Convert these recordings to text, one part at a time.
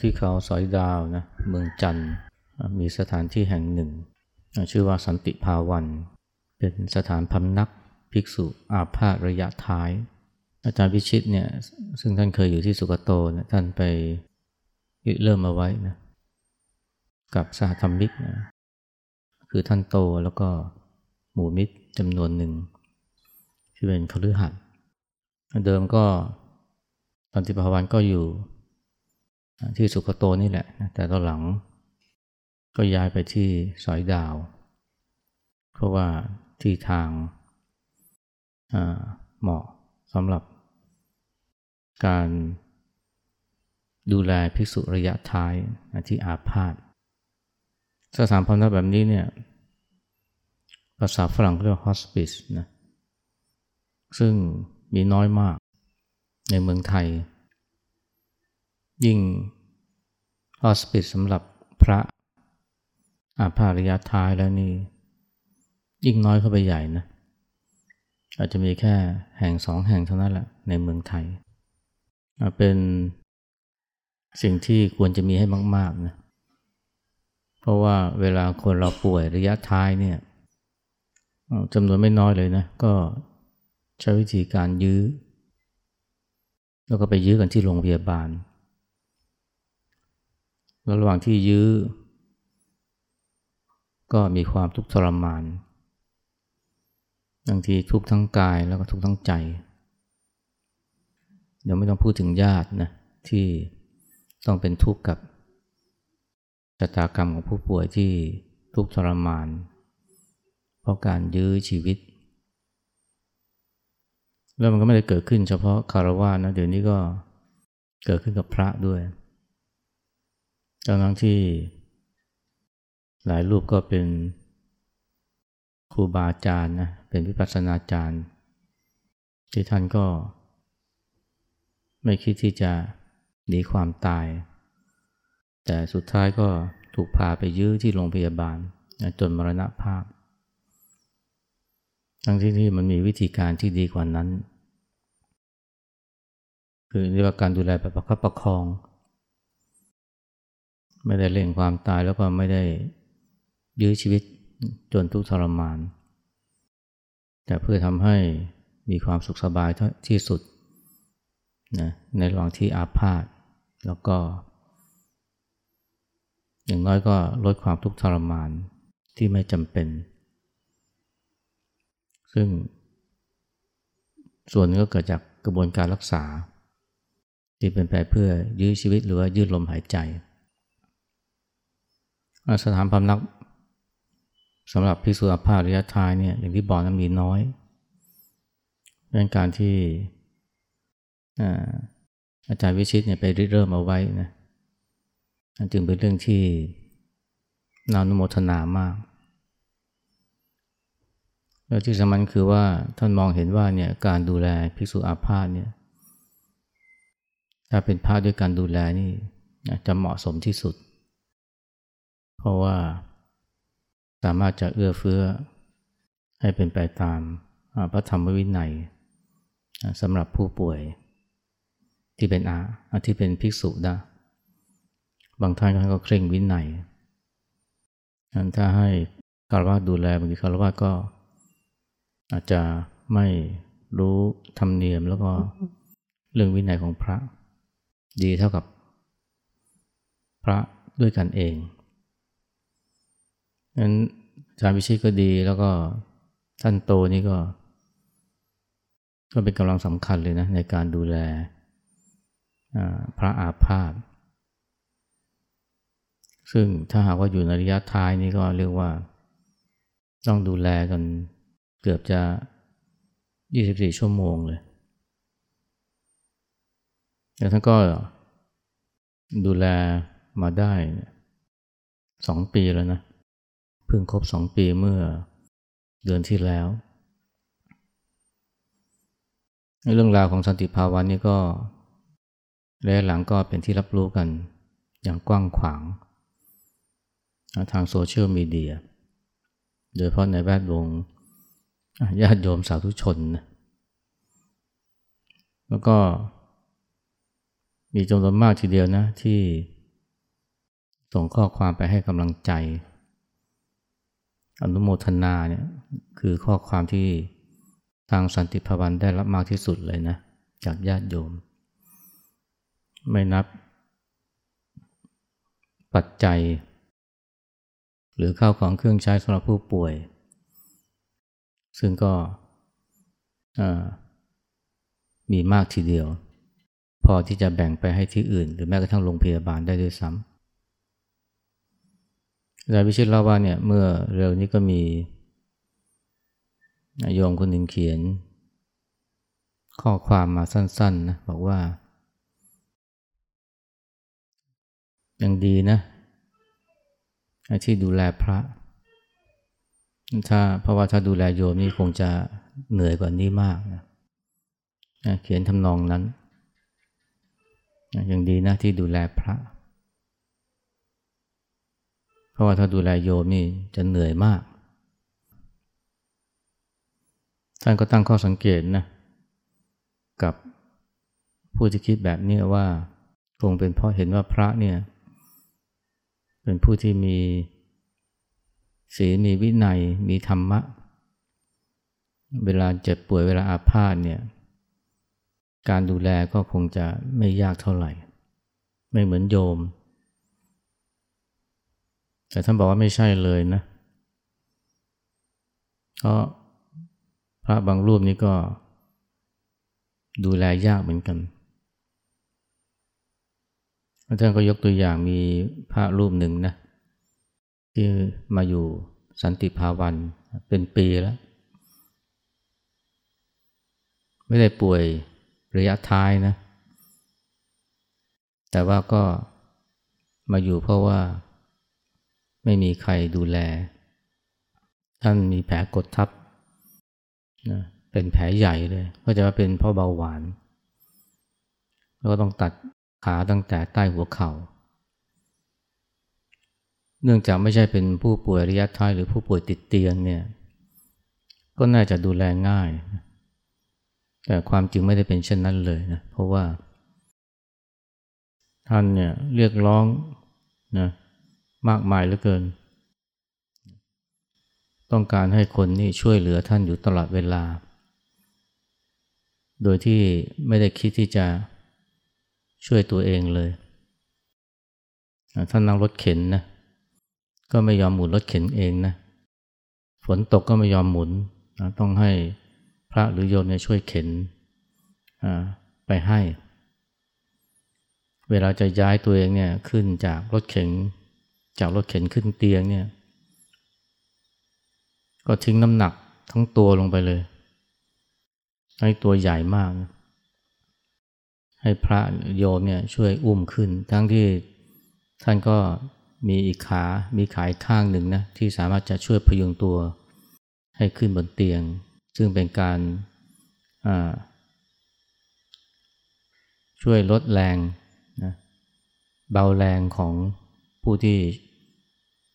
ที่เขาสอยดาวนะเมืองจันทร์มีสถานที่แห่งหนึ่ง ชื่อว่าสันติภาวัน เป็นสถานพำนักภิกษุอาพาธระยะท้าย อาจารย์พิชิตเนี่ยซึ่งท่านเคยอยู่ที่สุกโตนะท่านไปเริ่มเอาไว้นะกับสหธรรมิกนะคือท่านโตแล้วก็หมู่มิตรจำนวนหนึ่งที่เป็นคฤหัสถ์เดิมก็ตอนที่พาวันก็อยู่ ที่สุขโตนี่แหละ แต่ตอนหลังก็ย้ายไปที่สอยดาว เพราะว่าที่ทางเหมาะสำหรับการดูแลภิกษุระยะท้ายที่อาพาธสถานพำนักแบบนี้เนี่ยภาษาฝรั่งเรียกว่า hospice นะซึ่งมีน้อยมากในเมืองไทย ยิ่ง hospice สำหรับพระอาภาระยะท้ายแล้วนี่ยิ่งน้อยเข้าไปใหญ่นะอาจจะมีแค่แห่งสองแห่งเท่านั้นแหละในเมืองไทย เป็นสิ่งที่ควรจะมีให้มากๆนะเพราะว่าเวลาคนเราป่วยระยะท้ายเนี่ยจำนวนไม่น้อยเลยนะ ก็ใช้วิธีการยื้อ แล้วก็ไปยื้อกันที่โรงพยาบาล แล้วระหว่างที่ยื้อ ก็มีความทุกข์ทรมาน บางทีทุกข์ทั้งกายแล้วก็ทุกข์ทั้งใจ เดี๋ยวไม่ต้องพูดถึงญาตินะที่ต้องเป็นทุกข์กับชะตากรรมของผู้ป่วยที่ทุกข์ทรมาน เพราะการยื้อชีวิต แล้วมันก็ไม่ได้เกิดขึ้นเฉพาะคารวะนะเดี๋ยวนี้ก็เกิดขึ้นกับพระด้วย ทั้งที่หลายรูปก็เป็นครูบาอาจารย์นะเป็นวิปัสสนาจารย์ ที่ท่านก็ ไม่คิดที่จะหนีความตาย แต่สุดท้ายก็ถูกพาไปยื้อที่โรงพยาบาลจนมรณภาพ ทั้งที่ที่มันมีวิธีการที่ดีกว่านั้น คือเรียกว่าการดูแลแบบประคับประคอง ไม่ได้เล่งความตายแล้วก็ไม่ได้ยื้อชีวิตจนทุกข์ทรมาน แต่เพื่อทำให้มีความสุขสบายที่สุดนะในระหว่างที่อาพาธแล้วก็ อย่างน้อยก็ลดความทุกข์ทรมานที่ไม่จำเป็น ซึ่ง ส่วนนึงก็เกิดจากกระบวนการรักษา ที่เป็นไปเพื่อยื้อชีวิตหรือว่ายืดลมหายใจ สถานพำนักสำหรับพิสูจน์ภาพระยะทายเนี่ยอย่างที่บอกนั้นมีน้อยเป็นการที่อาจารย์วิชิตเนี่ยไปริเริ่มเอาไว้นะจึงเป็นเรื่องที่นานุโมทนามาก แล้วที่สำคัญคือว่าท่านมองเห็นว่าเนี่ยการดูแลภิกษุอาพาธเนี่ยถ้าเป็นพระด้วยการดูแลนี่จะเหมาะสมที่สุด เพราะว่าสามารถจะเอื้อเฟื้อให้เป็นไปตามพระธรรมวินัยสำหรับผู้ป่วยที่เป็นอาที่เป็นภิกษุได้บางท่านก็เคร่งวินัยถ้าให้คารวะดูแลบางทีคารวะก็อาจจะไม่รู้ธรรมเนียมแล้วก็เรื่องวินัยของพระ ดีเท่ากับพระด้วยกันเอง นั้นอาจารย์วิชิตก็ดีแล้วก็ท่านโตนี่ก็ ก็เป็นกำลังสำคัญเลยนะในการดูแลพระอาพาธซึ่งถ้าหากว่าอยู่ในระยะท้ายนี่ก็เรียกว่า ต้องดูแลกันเกือบจะ 24 ชั่วโมงเลยแต่ท่านก็ดูแลมาได้สองปีแล้วนะ เพิ่งครบสองปีเมื่อเดือนที่แล้ว เรื่องราวของสันติภาวะนี่ก็และหลังก็เป็นที่รับรู้กันอย่างกว้างขวาง ทางโซเชียลมีเดีย โดยเฉพาะในแวดวงญาติโยมสาธุชนนะแล้วก็มีจำนวนมากทีเดียวนะที่ส่งข้อความไปให้กำลังใจ อนุโมทนาเนี่ยคือข้อความที่ทางสันติภาวันได้รับมากที่สุดเลยนะ จากญาติโยม ไม่นับ ปัจจัย หรือข้าวของเครื่องใช้สำหรับผู้ป่วย ซึ่งก็มีมากทีเดียว พอที่จะแบ่งไปให้ที่อื่น หรือแม้กระทั่งโรงพยาบาลได้ด้วยซ้ำ นายวิชิตเล่าว่าเนี่ยเมื่อเร็วนี้ก็มีโยมคนหนึ่งเขียน ข้อความมาสั้นๆนะบอกว่า ยังดีนะที่ดูแลพระ ถ้าเพราะว่าถ้าดูแลโยมนี่คงจะเหนื่อยกว่านี้มากนะเขียนทำนองนั้น ยังดีนะที่ดูแลพระ เพราะว่าถ้าดูแลโยมนี่จะเหนื่อยมาก ท่านก็ตั้งข้อสังเกตนะ กับผู้ที่คิดแบบนี้ว่าคงเป็นเพราะเห็นว่าพระเนี่ย เป็นผู้ที่มีศีลมีวินัยมีธรรมะ เวลาเจ็บป่วยเวลาอาพาธเนี่ย การดูแลก็คงจะไม่ยากเท่าไหร่ ไม่เหมือนโยม แต่ท่านบอกว่าไม่ใช่เลยนะ เพราะพระบางรูปนี้ก็ดูแลยากเหมือนกันท่านก็ยกตัวอย่างมีพระรูปหนึ่งนะ ที่มาอยู่สันติภาวันเป็นปีแล้ว ไม่ได้ป่วยระยะท้ายนะ แต่ว่าก็มาอยู่เพราะว่า ไม่มีใครดูแล ท่านมีแผลกดทับนะเป็นแผลใหญ่เลยก็จะว่าเป็นเพราะเบาหวาน แล้วก็ต้องตัดขาตั้งแต่ใต้หัวเขา่า เนื่องจากไม่ใช่เป็นผู้ป่วยระยะท้ายหรือผู้ป่วยติดเตียงเนี่ย ก็น่าจะดูแลง่าย แต่ความจริงไม่ได้เป็นเช่นนั้นเลยนะ เพราะว่า ท่านเนี่ยเรียกร้องนะ มากมายเหลือเกิน ต้องการให้คนนี่ช่วยเหลือท่านอยู่ตลอดเวลา โดยที่ไม่ได้คิดที่จะช่วยตัวเองเลย ท่านนั่งรถเข็นนะ ก็ไม่ยอมหมุนรถเข็นเองนะ ฝนตกก็ไม่ยอมหมุน ต้องให้พระหรือโยมเนี่ยช่วยเข็นไปให้ เวลาจะย้ายตัวเองเนี่ยขึ้นจากรถเข็น จากรถเข็นขึ้นเตียงเนี่ย ก็ทิ้งน้ำหนักทั้งตัวลงไปเลย ให้ตัวใหญ่มาก ให้พระโยมเนี่ยช่วยอุ้มขึ้น ทั้งที่ท่านก็มีอีกขา มีขายข้างหนึ่งนะ ที่สามารถจะช่วยพยุงตัวให้ขึ้นบนเตียง ซึ่งเป็นการช่วยลดแรงนะเบาแรงของผู้ที่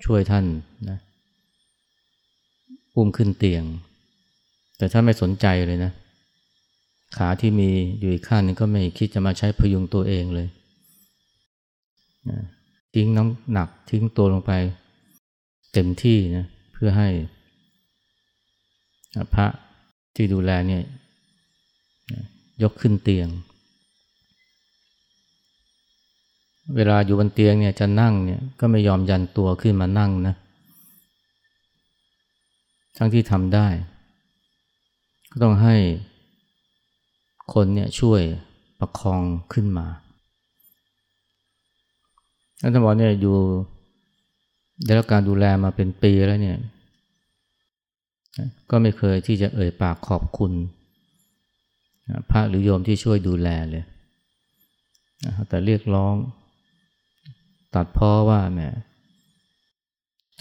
ช่วยท่านนะอุ้มขึ้นเตียง แต่ท่านไม่สนใจเลยนะ ขาที่มีอยู่อีกข้างนึงก็ไม่คิดจะมาใช้พยุงตัวเองเลยนะทิ้งน้ำหนักทิ้งตัวลงไป เต็มที่นะเพื่อให้ พระที่ดูแลเนี่ยยกขึ้นเตียง เวลาอยู่บนเตียงเนี่ยจะนั่งเนี่ยก็ไม่ยอมยันตัวขึ้นมานั่งนะ ทั้งที่ทำได้ ก็ต้องให้คนเนี่ยช่วยประคองขึ้นมาท่านบอกเนี่ยอยู่ได้รับการดูแลมาเป็นปีแล้วเนี่ย ก็ไม่เคยที่จะเอ่ยปากขอบคุณพระหรือโยมที่ช่วยดูแลเลย แต่เรียกร้อง ตัดพ้อว่าแม่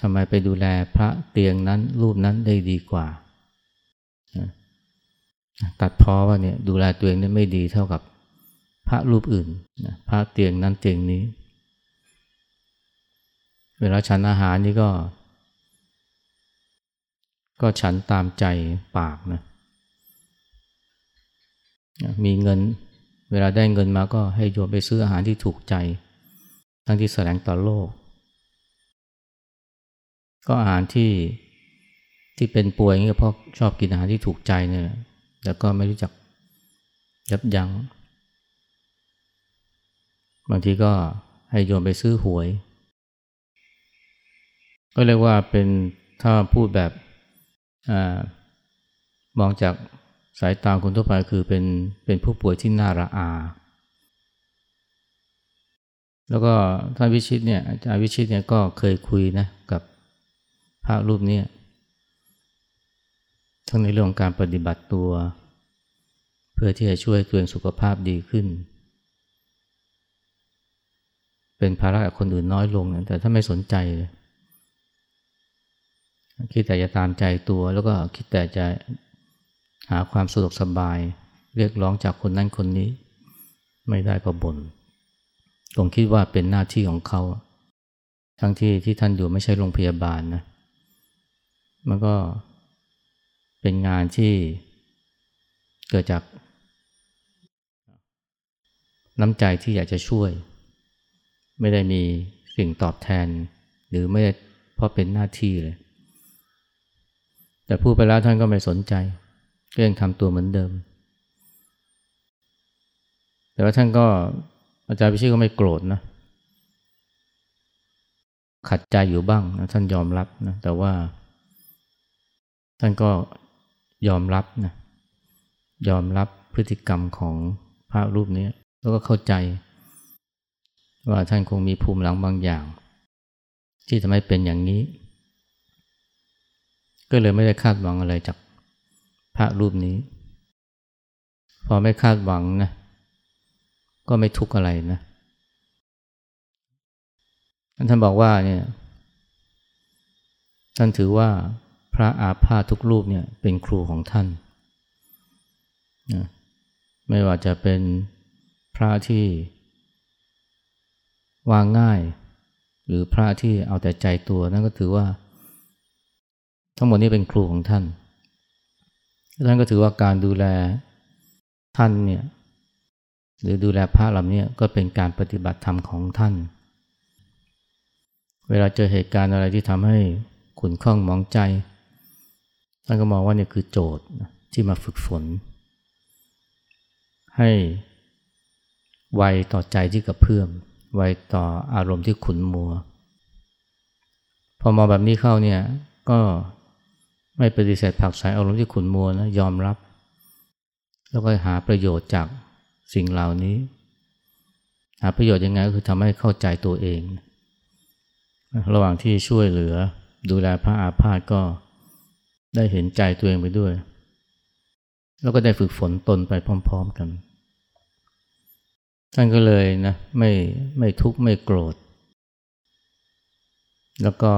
ทำไมไปดูแลพระเตียงนั้นรูปนั้นได้ดีกว่า ตัดพ้อว่าเนี่ยดูแลตัวเองนี่ไม่ดีเท่ากับพระรูปอื่นพระเตียงนั้นเตียงนี้ เวลาฉันอาหารนี่ก็ ก็ฉันตามใจปากนะ มีเงิน เวลาได้เงินมาก็ให้โยมไปซื้ออาหารที่ถูกใจ ทั้งที่แสดงต่อโลก ก็อาหารที่ที่เป็นป่วยนี่เพราะชอบกินอาหารที่ถูกใจเนี่ยแล้วก็ไม่รู้จักยับยัง้งบางทีก็ให้โยมไปซื้อหวย ก็เรียกว่าเป็นถ้าพูดแบบอมองจากสายตาคนทั่วไปคือเป็นเป็นผู้ป่วยที่น่าระอา แล้วก็ท่านวิชิตเนี่ยอาจารย์วิชิตเนี่ยก็เคยคุยนะกับพระรูปนี้ทั้งในเรื่องการปฏิบัติตัว เพื่อที่จะช่วยตัวเองสุขภาพดีขึ้น เป็นภาระกับคนอื่นน้อยลงแต่ถ้าไม่สนใจเลยคิดแต่จะตามใจตัวแล้วก็คิดแต่จะหาความสะดวกสบาย เรียกร้องจากคนนั้นคนนี้ ไม่ได้ก็บน่น คงคิดว่าเป็นหน้าที่ของเขา ทั้งที่ที่ท่านอยู่ไม่ใช่โรงพยาบาลนะ มันก็เป็นงานที่เกิดจาก น้ำใจที่อยากจะช่วย ไม่ได้มีสิ่งตอบแทน หรือไม่เพราะเป็นหน้าที่เลย แต่พูดไปแล้วท่านก็ไม่สนใจ ก็ยังทำตัวเหมือนเดิม แต่ว่าท่านก็ อาจารย์พิชิตก็ไม่โกรธนะ ขัดใจอยู่บ้างนะท่านยอมรับนะ แต่ว่า ท่านก็ยอมรับนะ ยอมรับพฤติกรรมของพระรูปนี้ แล้วก็เข้าใจ ว่าท่านคงมีภูมิหลังบางอย่าง ที่ทำให้เป็นอย่างนี้ ก็เลยไม่ได้คาดหวังอะไรจากพระรูปนี้ พอไม่คาดหวังนะ ก็ไม่ทุกข์อะไรนะท่านบอกว่าเนี่ยท่านถือว่าพระอาพาธทุกรูปเนี่ยเป็นครูของท่านนะไม่ว่าจะเป็นพระที่วางง่าย หรือพระที่เอาแต่ใจตัวนั่นก็ถือว่า ทั้งหมดนี้เป็นครูของท่าน ท่านก็ถือว่าการดูแลท่านเนี่ย หรือดูแลพระเหล่านี้ก็เป็นการปฏิบัติธรรมของท่าน เวลาเจอเหตุการณ์อะไรที่ทำให้ขุนข้องมองใจ ท่านก็มองว่านี่คือโจทย์ที่มาฝึกฝน ให้ไวต่อใจที่กระเพื่อมไวต่ออารมณ์ที่ขุนมัว พอมองแบบนี้เข้าเนี่ยก็ไม่ปฏิเสธผักสายอารมณ์ที่ขุนมัวนะยอมรับ แล้วก็หาประโยชน์จาก สิ่งเหล่านี้ หาประโยชน์ยังไงก็คือทำให้เข้าใจตัวเอง ระหว่างที่ช่วยเหลือดูแลพระอาพาธก็ได้เห็นใจตัวเองไปด้วย แล้วก็ได้ฝึกฝนตนไปพร้อม ๆกัน ท่านก็เลยนะไม่ไม่ทุกข์ไม่โกรธ แล้วก็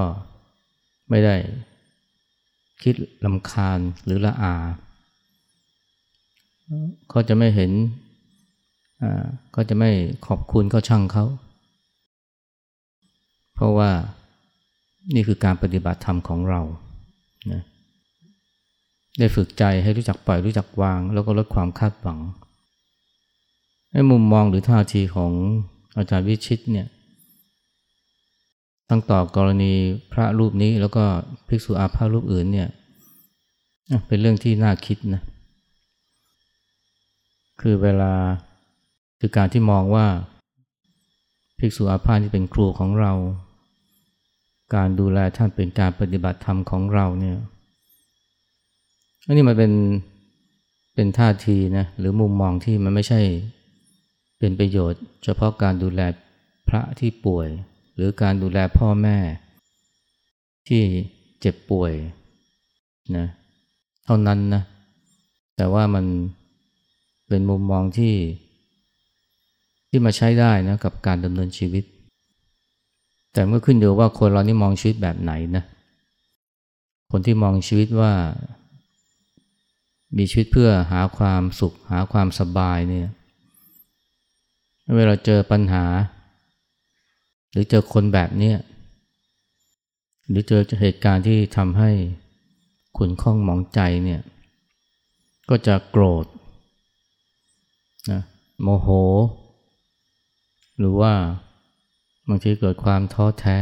ไม่ได้คิดลำคาญหรือละอา เขาจะไม่เห็น ก็จะไม่ขอบคุณก็ช่างเขา เพราะว่านี่คือการปฏิบัติธรรมของเรานะได้ฝึกใจให้รู้จักปล่อยรู้จักวาง แล้วก็ลดความคาดหวัง ให้มุมมองหรือท่าทีของอาจารย์วิชิตเนี่ยทั้งต่อกรณีพระรูปนี้แล้วก็ภิกษุอาภารูปอื่นเนี่ยเป็นเรื่องที่น่าคิดนะคือเวลา คือการที่มองว่าภิกษุอาภาที่เป็นครูของเรา การดูแลท่านเป็นการปฏิบัติธรรมของเราเนี่ยอันนี้มันเป็นเป็นท่าทีนะหรือมุมมองที่มันไม่ใช่เป็นประโยชน์ เฉพาะการดูแลพระที่ป่วย หรือการดูแลพ่อแม่ ที่เจ็บป่วยนะเท่านั้นนะแต่ว่ามันเป็นมุมมองที่ ที่มาใช้ได้นะกับการดำเนินชีวิต แต่เมื่อขึ้นอยู่ว่าคนเรานี่มองชีวิตแบบไหนนะคนที่มองชีวิตว่า มีชีวิตเพื่อหาความสุข หาความสบายเนี่ยเวลาเจอปัญหา หรือเจอคนแบบนี้หรือเจอเหตุการณ์ที่ทำให้ขุนข้องหมองใจเนี่ยก็จะโกรธนะโมโห หรือว่าบางทีเกิดความท้อแท้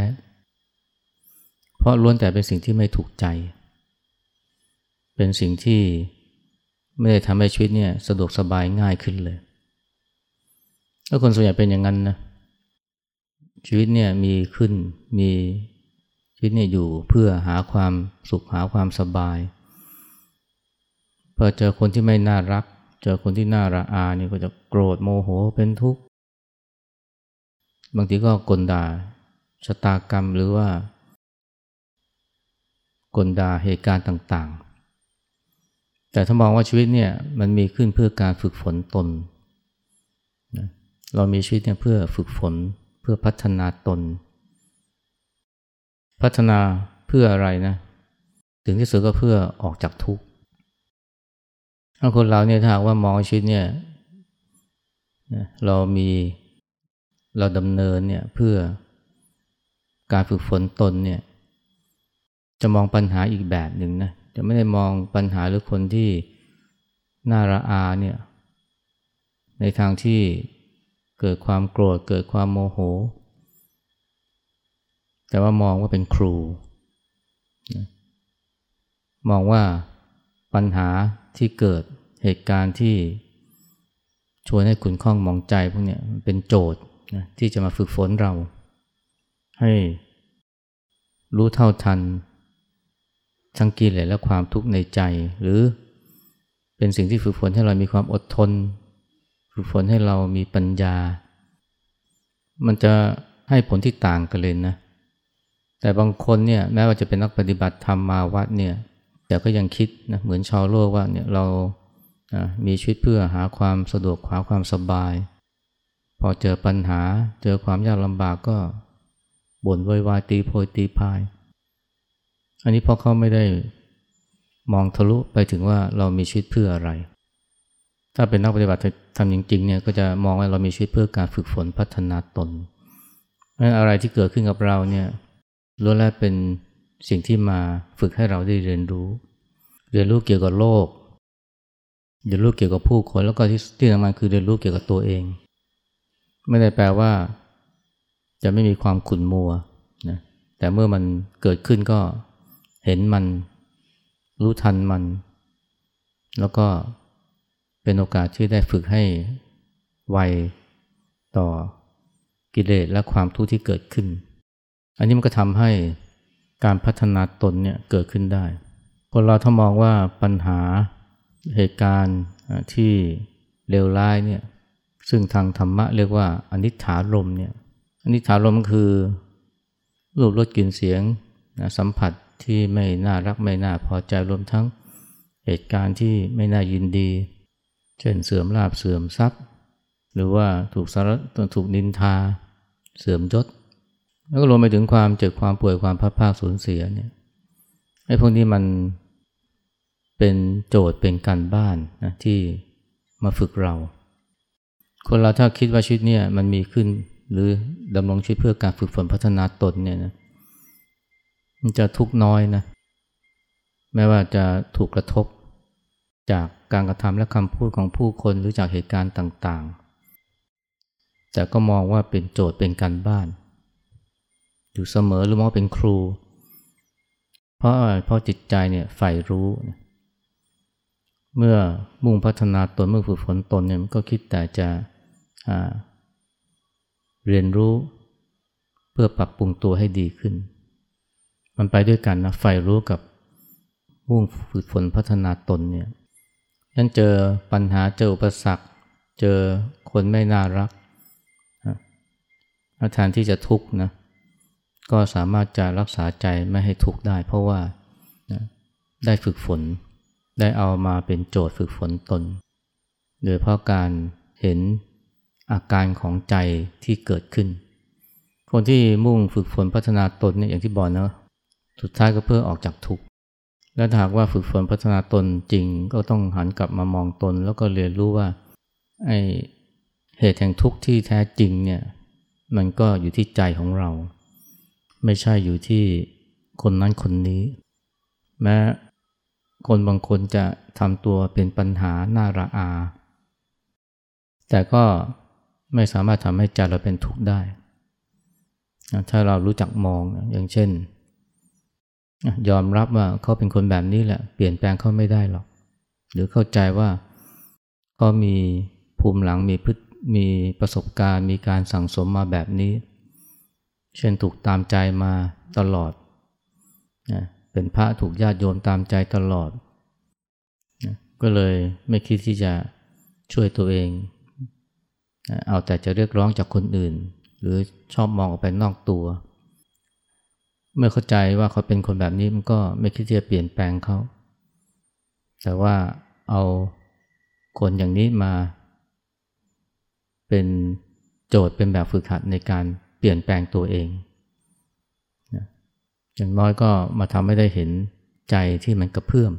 เพราะล้วนแต่เป็นสิ่งที่ไม่ถูกใจ เป็นสิ่งที่ไม่ได้ทำให้ชีวิตเนี่ยสะดวกสบายง่ายขึ้นเลยแล้วคนส่วนใหญ่เป็นอย่างนั้นนะชีวิตเนี่ยมีขึ้นมีชีวิตเนี่ยอยู่เพื่อหาความสุขหาความสบายพอเจอคนที่ไม่น่ารัก เจอคนที่น่าระอาเนี่ยก็จะโกรธโมโหเป็นทุกข์ บางทีก็กลดาชะตากรรมหรือว่ากลดาเหตุการณ์ต่างๆ แต่ถ้ามองว่าชีวิตเนี่ยมันมีขึ้นเพื่อการฝึกฝนตนนะเรามีชีวิตเนี่ยเพื่อฝึกฝนเพื่อพัฒนาตน พัฒนาเพื่ออะไรนะ ถึงที่สุดก็เพื่อออกจากทุกข์ถ้าคนเราเนี่ยถ้าว่ามองชีวิตเนี่ยเรามี เราดำเนินเนี่ยเพื่อการฝึกฝนตนเนี่ยจะมองปัญหาอีกแบบหนึ่งนะจะไม่ได้มองปัญหาหรือคนที่น่าระอาเนี่ยในทางที่เกิดความโกรธเกิดความโมโห แต่ว่ามองว่าเป็นครู มองว่าปัญหาที่เกิดเหตุการณ์ที่ชวนให้คุณข้องมองใจพวกนี้เป็นโจทย์ นะที่จะมาฝึกฝนเรา ให้รู้เท่าทัน ทั้งกิเลสและความทุกข์ในใจ หรือเป็นสิ่งที่ฝึกฝนให้เรามีความอดทน ฝึกฝนให้เรามีปัญญา มันจะให้ผลที่ต่างกันเลยนะ แต่บางคนเนี่ยแม้ว่าจะเป็นนักปฏิบัติธรรมมาวัดเนี่ยแต่ก็ยังคิดนะเหมือนชาวโลกว่าเนี่ยเรามีชีวิตเพื่อหาความสะดวกหาความสบาย พอเจอปัญหาเจอความยากลำบากก็บ่นวอยวายตีโพยตีพาย อันนี้เพราะเขาไม่ได้มองทะลุไปถึงว่าเรามีชีวิตเพื่ออะไร ถ้าเป็นนักปฏิบัติทำจริงๆเนี่ยก็จะมองว่าเรามีชีวิตเพื่อการฝึกฝนพัฒนาตนนั้นอะไรที่เกิดขึ้นกับเราเนี่ยล้วนแล้วเป็นสิ่งที่มาฝึกให้เราได้เรียนรู้ เรียนรู้เกี่ยวกับโลก เรียนรู้เกี่ยวกับผู้คนแล้วก็ที่สำคัญคือเรียนรู้เกี่ยวกับตัวเอง ไม่ได้แปลว่า จะไม่มีความขุ่นมัวนะแต่เมื่อมันเกิดขึ้นก็เห็นมัน รู้ทันมัน แล้วก็เป็นโอกาสที่ได้ฝึกให้ไวต่อกิเลสและความทุกข์ที่เกิดขึ้น อันนี้มันก็ทำให้การพัฒนาตนเนี่ยเกิดขึ้นได้ คนเราถ้ามองว่าปัญหาเหตุการณ์ที่เลวร้ายเนี่ย ซึ่งทางธรรมะเรียกว่าอนิจฐารมเนี่ยอนิจฐารมคือรูปรสกลิ่นเสียงสัมผัสที่ไม่น่ารักไม่น่าพอใจรวมทั้งเหตุการณ์ที่ไม่น่ายินดี เช่นเสื่อมลาบเสื่อมทรัพย์ หรือว่าถูกสารถูกนินทา เสื่อมยศแล้วก็รวมไปถึงความเจ็บความป่วยความพัดภาคสูญเสียเนี่ยไอ้พวกนี้มันเป็นโจทย์เป็นการบ้านนะที่มาฝึกเรา คนเราถ้าคิดว่าชีวิตเนี่ยมันมีขึ้น หรือดำรงชีวิตเพื่อการฝึกฝนพัฒนาตนเนี่ยนะมันจะทุกน้อยนะแม้ว่าจะถูกกระทบจากการกระทำและคำพูดของผู้คนหรือจากเหตุการณ์ต่างๆ แต่ก็มองว่าเป็นโจทย์เป็นการบ้าน อยู่เสมอหรือมองเป็นครู เพราะเพราะจิตใจเนี่ยใฝ่รู้ เมื่อมุ่งพัฒนาตนเมื่อฝึกฝนตนเนี่ยมันก็คิดแต่จะเรียนรู้เพื่อปรับปรุงตัวให้ดีขึ้น มันไปด้วยกันนะใฝ่รู้กับมุ่งฝึกฝนพัฒนาตนเนี่ยยันเจอปัญหาเจออุปสรรค เจอคนไม่น่ารักอาทนที่จะทุกข์นะก็สามารถจะรักษาใจไม่ให้ทุกข์ได้ เพราะว่านะได้ฝึกฝน ได้เอามาเป็นโจทย์ฝึกฝนตน โดยเพราะการเห็นอาการของใจที่เกิดขึ้น คนที่มุ่งฝึกฝนพัฒนาตนเนี่ยอย่างที่บอกนะสุดท้ายก็เพื่อออกจากทุกข์ และหากว่าฝึกฝนพัฒนาตนจริง ก็ต้องหันกลับมามองตน แล้วก็เรียนรู้ว่าไอเหตุแห่งทุกข์ที่แท้จริงเนี่ยมันก็อยู่ที่ใจของเรา ไม่ใช่อยู่ที่คนนั้นคนนี้ แม้ คนบางคนจะทำตัวเป็นปัญหาหน้าระอา แต่ก็ไม่สามารถทำให้ใจเราเป็นทุกข์ได้ ถ้าเรารู้จักมองอย่างเช่น ยอมรับว่าเขาเป็นคนแบบนี้แหละ เปลี่ยนแปลงเขาไม่ได้หรอก หรือเข้าใจว่าเขามีภูมิหลังมีพฤมีประสบการณ์มีการสั่งสมมาแบบนี้ เช่นถูกตามใจมาตลอดนะ เป็นพระถูกญาติโยมตามใจตลอดนะก็เลยไม่คิดที่จะช่วยตัวเองนะเอาแต่จะเรียกร้องจากคนอื่น หรือชอบมองออกไปนอกตัว เมื่อเข้าใจว่าเขาเป็นคนแบบนี้มันก็ไม่คิดที่จะเปลี่ยนแปลงเขา แต่ว่าเอาคนอย่างนี้มา เป็นโจทย์เป็นแบบฝึกหัดในการเปลี่ยนแปลงตัวเอง อย่างน้อยก็มาทำให้ได้เห็นใจที่มันกระเพื่อม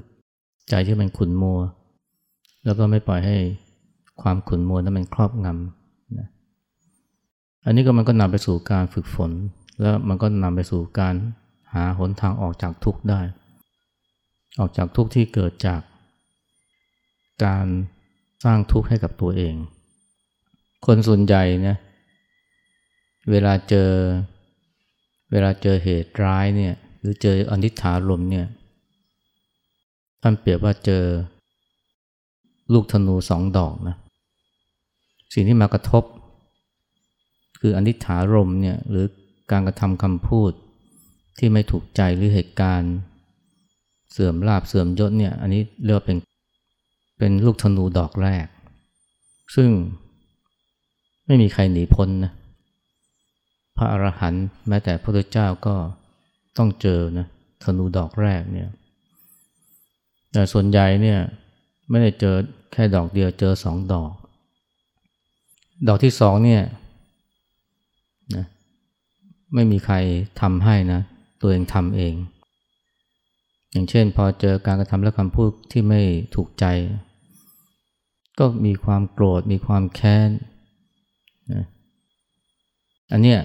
ใจที่มันขุนมัว แล้วก็ไม่ปล่อยให้ความขุนมัวนั้นมันครอบงำนะอันนี้ก็มันก็นำไปสู่การฝึกฝน แล้วมันก็นำไปสู่การหาหนทางออกจากทุกข์ได้ ออกจากทุกข์ที่เกิดจาก การสร้างทุกข์ให้กับตัวเอง คนส่วนใหญ่เนี่ยเวลาเจอ เวลาเจอเหตุร้ายเนี่ยหรือเจออนิจฐารมเนี่ยท่านเปรียบว่าเจอลูกธนูสองดอกนะสิ่งที่มากระทบ คืออนิจฐารมเนี่ยหรือการกระทำคำพูดที่ไม่ถูกใจหรือเหตุการณ์เสื่อมลาบเสื่อมยศเนี่ยอันนี้เรียกว่าเป็นเป็นลูกธนูดอกแรก ซึ่งไม่มีใครหนีพ้นนะ ระอรหันต์แม้แต่พระพุทธเจ้าก็ต้องเจอนะธนูดอกแรกเนี่ยแต่ส่วนใหญ่เนี่ยไม่ได้เจอแค่ดอกเดียวเจอสองดอก ดอกที่สองเนี่ยนะไม่มีใครทำให้นะตัวเองทำเอง อย่างเช่นพอเจอการกระทำและคำพูดที่ไม่ถูกใจ ก็มีความโกรธมีความแค้นนะอันเนี้ย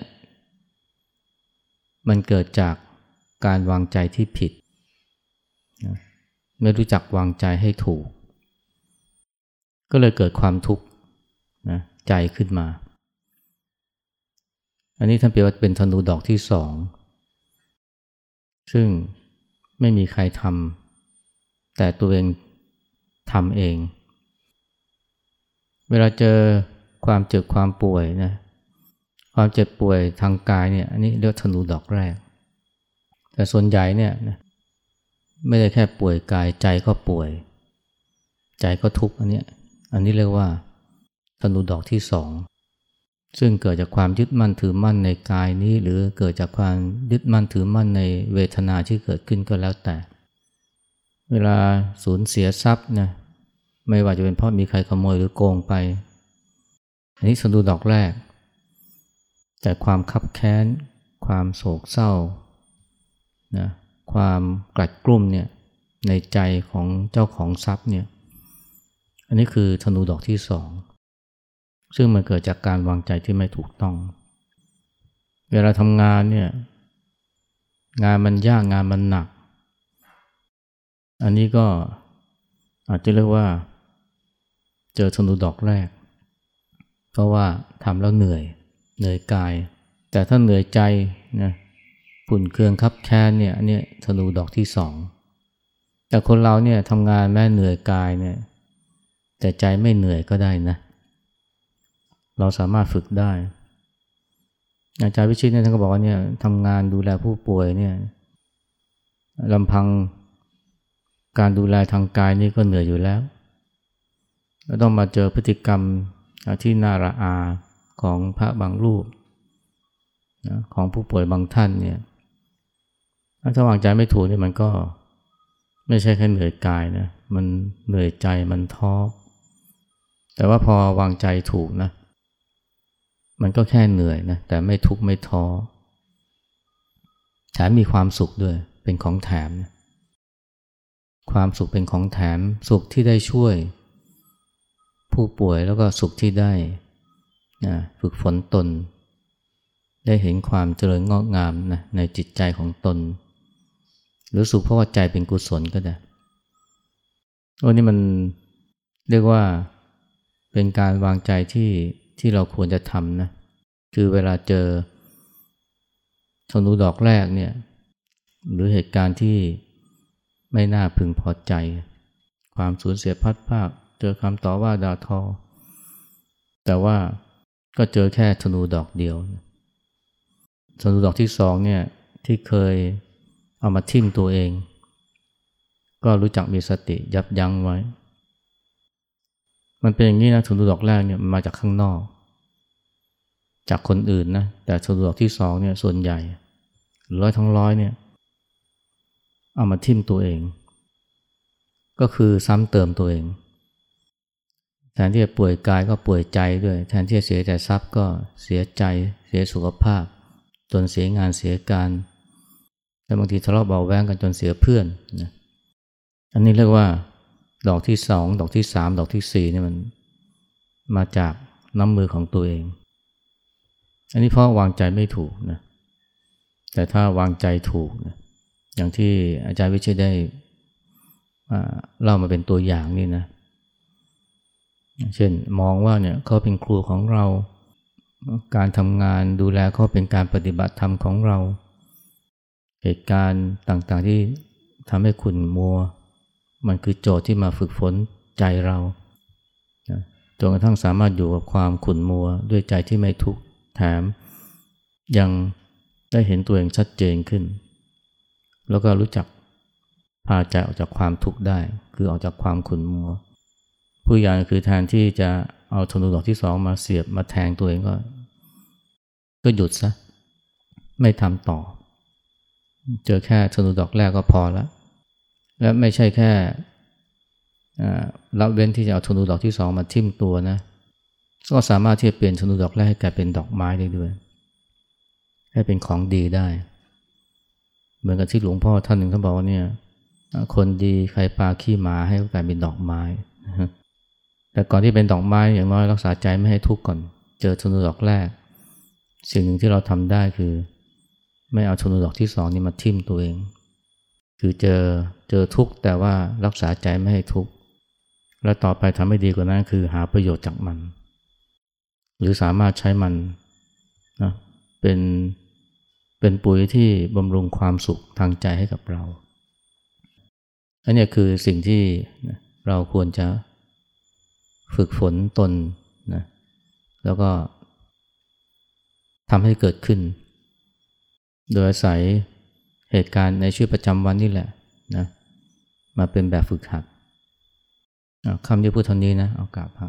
มันเกิดจากการวางใจที่ผิด ไม่รู้จักวางใจให้ถูก ก็เลยเกิดความทุกข์นะใจขึ้นมา อันนี้ท่านเปรียบว่าเป็นธนูดอกที่สอง ซึ่งไม่มีใครทำแต่ตัวเองทำเอง เวลาเจอความเจ็บความป่วยนะ ความเจ็บป่วยทางกายเนี่ยอันนี้เรียกธนูดอกแรก แต่ส่วนใหญ่เนี่ยไม่ได้แค่ป่วยกายใจก็ป่วย ใจก็ทุกข์อันนี้อันนี้เรียกว่าธนูดอกที่สองซึ่งเกิดจากความยึดมั่นถือมั่นในกายนี้ หรือเกิดจากความยึดมั่นถือมั่นในเวทนาที่เกิดขึ้นก็แล้วแต่ เวลาสูญเสียทรัพย์นะไม่ว่าจะเป็นเพราะมีใครขโมยหรือโกงไป อันนี้สดูดอกแรก แต่ความคับแค้น ความโศกเศร้านะความกลัดกลุ้มเนี่ยในใจของเจ้าของทรัพย์เนี่ยอันนี้คือธนูดอกที่สองซึ่งมันเกิดจากการวางใจที่ไม่ถูกต้อง เวลาทำงานเนี่ยงานมันยากงานมันหนัก อันนี้ก็อาจจะเรียกว่าเจอธนูดอกแรก เพราะว่าทำแล้วเหนื่อย เหนื่อยกาย แต่ถ้าเหนื่อยใจนะฝุ่นเครื่องคับแค้นเนี่ยอันนี้ธนูดอกที่สองแต่คนเราเนี่ยทำงานแม้เหนื่อยกายเนี่ยแต่ใจไม่เหนื่อยก็ได้นะเราสามารถฝึกได้ อาจารย์วิชิตเนี่ยท่านก็บอกว่าเนี่ยทำงานดูแลผู้ป่วยเนี่ยลำพังการดูแลทางกายนี่ก็เหนื่อยอยู่แล้วแล้วต้องมาเจอพฤติกรรมที่น่าระอา ของพระบางรูปนะของผู้ป่วยบางท่านเนี่ยถ้าวางใจไม่ถูกเนี่ยมันก็ไม่ใช่แค่เหนื่อยกายนะมันเหนื่อยใจมันท้อแต่ว่าพอวางใจถูกนะ มันก็แค่เหนื่อยนะแต่ไม่ทุกข์ไม่ท้อแถมมีความสุขด้วยเป็นของแถมนะความสุขเป็นของแถมสุขที่ได้ช่วย ผู้ป่วยแล้วก็สุขที่ได้ นะฝึกฝนตน ได้เห็นความเจริญงอกงามนะในจิตใจของตนรือสุขเพราะว่าใจเป็นกุศลก็ได้โอ้นี่มันเรียกว่าเป็นการวางใจที่ที่เราควรจะทำนะคือเวลาเจอธนูดอกแรกเนี่ยหรือเหตุการณ์ที่ไม่น่าพึงพอใจ ความสูญเสียพัดภาค เจอคำต่อว่าด่าทอ แต่ว่า ก็เจอแค่ธนูดอกเดียวธนูดอกที่สองเนี่ยที่เคยเอามาทิ่มตัวเอง ก็รู้จักมีสติยับยั้งไว้ มันเป็นอย่างนี้นะธนูดอกแรกเนี่ยมันมาจากข้างนอก จากคนอื่นนะแต่ธนูดอกที่สองเนี่ยส่วนใหญ่ร้อยทั้งร้อยเนี่ยเอามาทิ่มตัวเอง ก็คือซ้ำเติมตัวเอง แทนที่จะป่วยกายก็ป่วยใจด้วย แทนที่จะเสียแต่ทรัพย์ก็เสียใจเสียสุขภาพ จนเสียงานเสียการแต่บางทีทะเลาะเบาแวงกันจนเสียเพื่อนนะอันนี้เรียกว่าดอกที่สองดอกที่สามดอกที่สี่นี่มันมาจากน้ำมือของตัวเอง อันนี้เพราะวางใจไม่ถูกนะแต่ถ้าวางใจถูกนะอย่างที่อาจารย์วิเชษได้เล่ามาเป็นตัวอย่างนี่นะเเช่นมองว่าเนี่ยเขาเป็นครูของเรา การทำงานดูแลเขาเป็นการปฏิบัติธรรมของเรา เหตุการณ์ต่างๆที่ทำให้คุณมัว มันคือโจทย์ที่มาฝึกฝนใจเราจนกระทั่งสามารถอยู่กับความขุ่นมัวด้วยใจที่ไม่ทุกข์แถม ยังได้เห็นตัวเองชัดเจนขึ้น แล้วก็รู้จักพาใจออกจากความทุกข์ได้ คือออกจากความขุ่นมัว ผู้อย่างคือแทนที่จะเอาธนูดอกที่สองมาเสียบมาแทงตัวเองก็ ก็หยุดซะ ไม่ทำต่อ เจอแค่ธนูดอกแรกก็พอแล้ว และไม่ใช่แค่รับเว้นที่จะเอาธนูดอกที่สองมาทิ่มตัวนะ ก็สามารถที่จะเปลี่ยนธนูดอกแรกให้กลายเป็นดอกไม้ได้ด้วย ให้เป็นของดีได้ เหมือนกับที่หลวงพ่อท่านหนึ่งท่านบอกว่าเนี่ย คนดีใครปาขี้หมาให้กลายเป็นดอกไม้ แต่ก่อนที่เป็นดอกไม้อย่างน้อยรักษาใจไม่ให้ทุกข์ก่อน เจอชนดอกแรก สิ่งหนึ่งที่เราทำได้คือ ไม่เอาชนดอกที่สองนี่มาทิ่มตัวเอง คือเจอเจอทุกข์แต่ว่ารักษาใจไม่ให้ทุกข์และต่อไปทำให้ดีกว่านั้นคือหาประโยชน์จากมัน หรือสามารถใช้มันนะเป็นเป็นปุ๋ยที่บำรุงความสุขทางใจให้กับเรา อันนี้คือสิ่งที่เราควรจะ ฝึกฝนตนนะแล้วก็ทำให้เกิดขึ้น โดยอาศัยเหตุการณ์ในชีวิตประจำวันนี่แหละนะมาเป็นแบบฝึกหัดคำที่พูดเท่านี้นะ เอากลับครับ